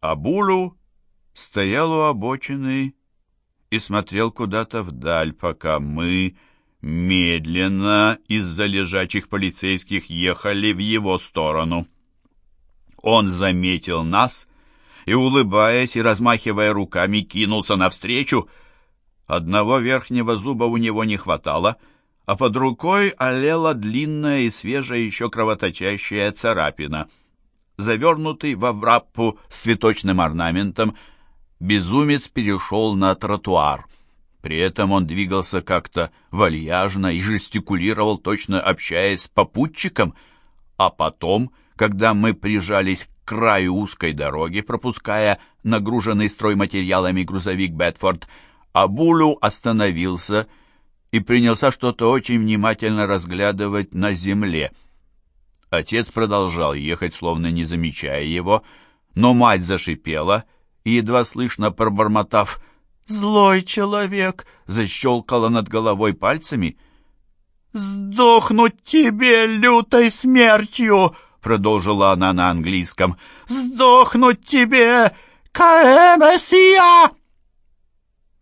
Абулу стоял у обочины и смотрел куда-то вдаль, пока мы медленно из-за лежачих полицейских ехали в его сторону. Он заметил нас и, улыбаясь и размахивая руками, кинулся навстречу. Одного верхнего зуба у него не хватало, а под рукой олела длинная и свежая еще кровоточащая царапина. Завернутый во враппу с цветочным орнаментом, безумец перешел на тротуар. При этом он двигался как-то вальяжно и жестикулировал, точно общаясь с попутчиком, а потом, когда мы прижались к краю узкой дороги, пропуская нагруженный стройматериалами грузовик Бетфорд, Абулю остановился и принялся что-то очень внимательно разглядывать на земле. Отец продолжал ехать, словно не замечая его, но мать зашипела и, едва слышно пробормотав «Злой человек!» защелкала над головой пальцами. «Сдохнуть тебе лютой смертью!» продолжила она на английском. «Сдохнуть тебе, Каэмесия!»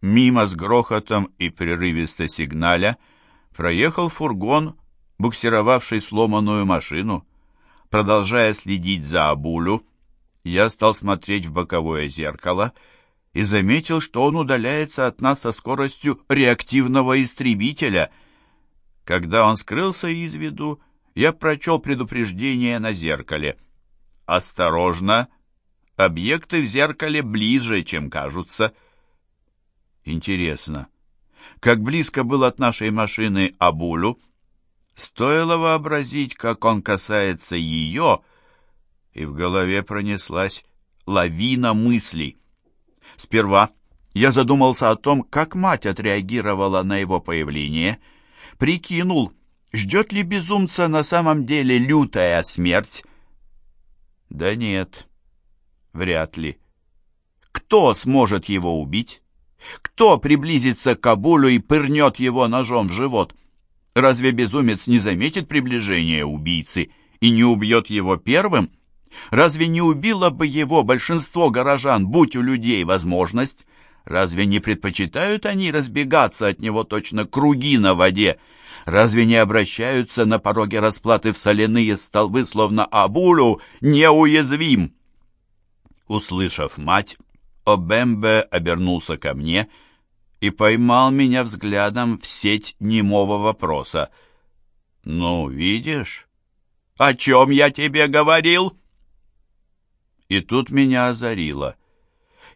Мимо с грохотом и прерывисто сигналя проехал фургон, буксировавший сломанную машину. Продолжая следить за Абулю, я стал смотреть в боковое зеркало — и заметил, что он удаляется от нас со скоростью реактивного истребителя. Когда он скрылся из виду, я прочел предупреждение на зеркале. «Осторожно! Объекты в зеркале ближе, чем кажутся». Интересно, как близко был от нашей машины Абулю? Стоило вообразить, как он касается ее, и в голове пронеслась лавина мыслей. Сперва я задумался о том, как мать отреагировала на его появление, прикинул, ждет ли безумца на самом деле лютая смерть. Да нет, вряд ли. Кто сможет его убить? Кто приблизится к Кабулю и пырнет его ножом в живот? Разве безумец не заметит приближения убийцы и не убьет его первым? Разве не убило бы его большинство горожан, будь у людей возможность? Разве не предпочитают они разбегаться от него точно круги на воде? Разве не обращаются на пороге расплаты в соляные столбы, словно Абулю неуязвим? Услышав мать, Обембе обернулся ко мне и поймал меня взглядом в сеть немого вопроса. «Ну, видишь, о чем я тебе говорил?» И тут меня озарило.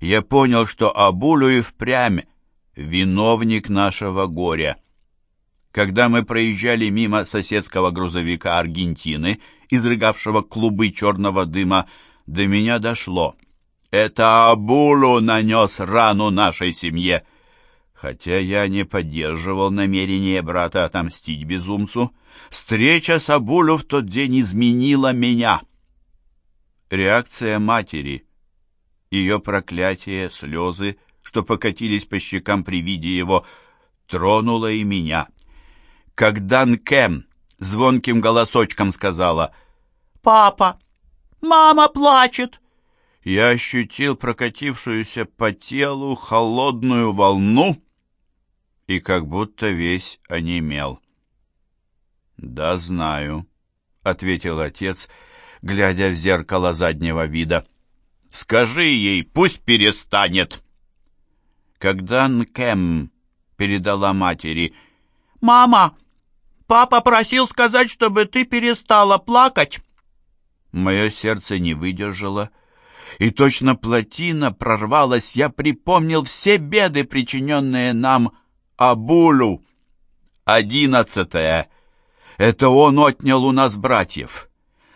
Я понял, что Абулю и впрямь виновник нашего горя. Когда мы проезжали мимо соседского грузовика Аргентины, изрыгавшего клубы черного дыма, до меня дошло. Это Абулу нанес рану нашей семье. Хотя я не поддерживал намерение брата отомстить безумцу, встреча с Абулю в тот день изменила меня. Реакция матери, ее проклятие, слезы, что покатились по щекам при виде его, тронула и меня. Когда Нкем звонким голосочком сказала «Папа, мама плачет!» Я ощутил прокатившуюся по телу холодную волну и как будто весь онемел. «Да, знаю», — ответил отец, — глядя в зеркало заднего вида. «Скажи ей, пусть перестанет!» Когда Нкем передала матери «Мама, папа просил сказать, чтобы ты перестала плакать!» Мое сердце не выдержало, и точно плотина прорвалась, я припомнил все беды, причиненные нам Абулу. Одиннадцатое. Это он отнял у нас братьев.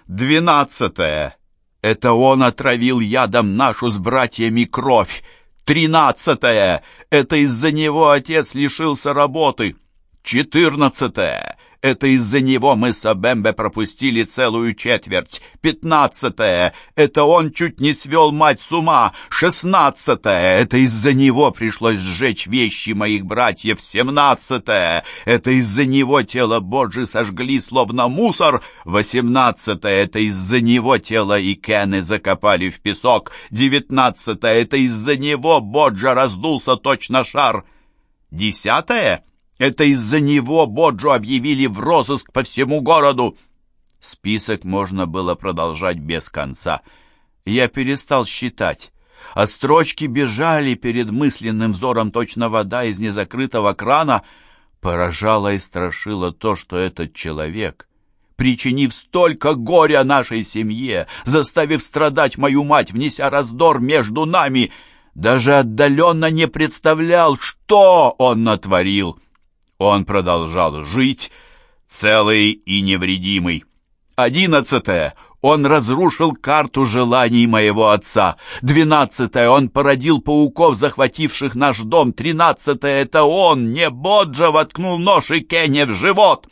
Двенадцатое. Это он отравил ядом нашу с братьями кровь. Тринадцатое. Это из-за него отец лишился работы. Четырнадцатое. Это из-за него мы с Абембе пропустили целую четверть. Пятнадцатое. Это он чуть не свел мать с ума. Шестнадцатое. Это из-за него пришлось сжечь вещи моих братьев. Семнадцатое. Это из-за него тело Боджи сожгли, словно мусор. Восемнадцатое. Это из-за него тело и Кены закопали в песок. Девятнадцатое. Это из-за него Боджа раздулся точно шар. Десятое. Это из-за него Боджу объявили в розыск по всему городу. Список можно было продолжать без конца. Я перестал считать, а строчки бежали перед мысленным взором точно вода из незакрытого крана. Поражало и страшило то, что этот человек, причинив столько горя нашей семье, заставив страдать мою мать, внеся раздор между нами, даже отдаленно не представлял, что он натворил. Он продолжал жить, целый и невредимый. Одиннадцатое. Он разрушил карту желаний моего отца. Двенадцатое. Он породил пауков, захвативших наш дом. Тринадцатое. Это он, не Боджа, воткнул нож и Кенни в живот.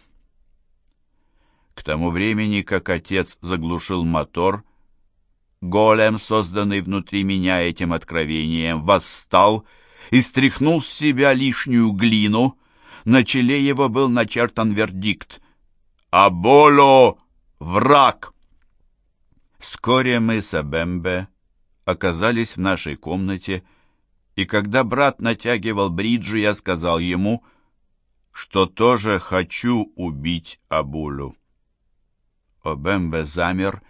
К тому времени, как отец заглушил мотор, голем, созданный внутри меня этим откровением, восстал и стряхнул с себя лишнюю глину, на челе его был начертан вердикт «Аболо — враг!». Вскоре мы с Абембе оказались в нашей комнате, и когда брат натягивал бриджи, я сказал ему, что тоже хочу убить Абулю. Обембе замер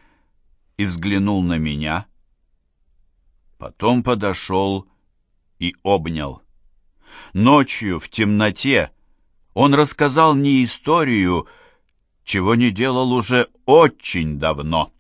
и взглянул на меня, потом подошел и обнял. Ночью в темноте он рассказал мне историю, чего не делал уже очень давно.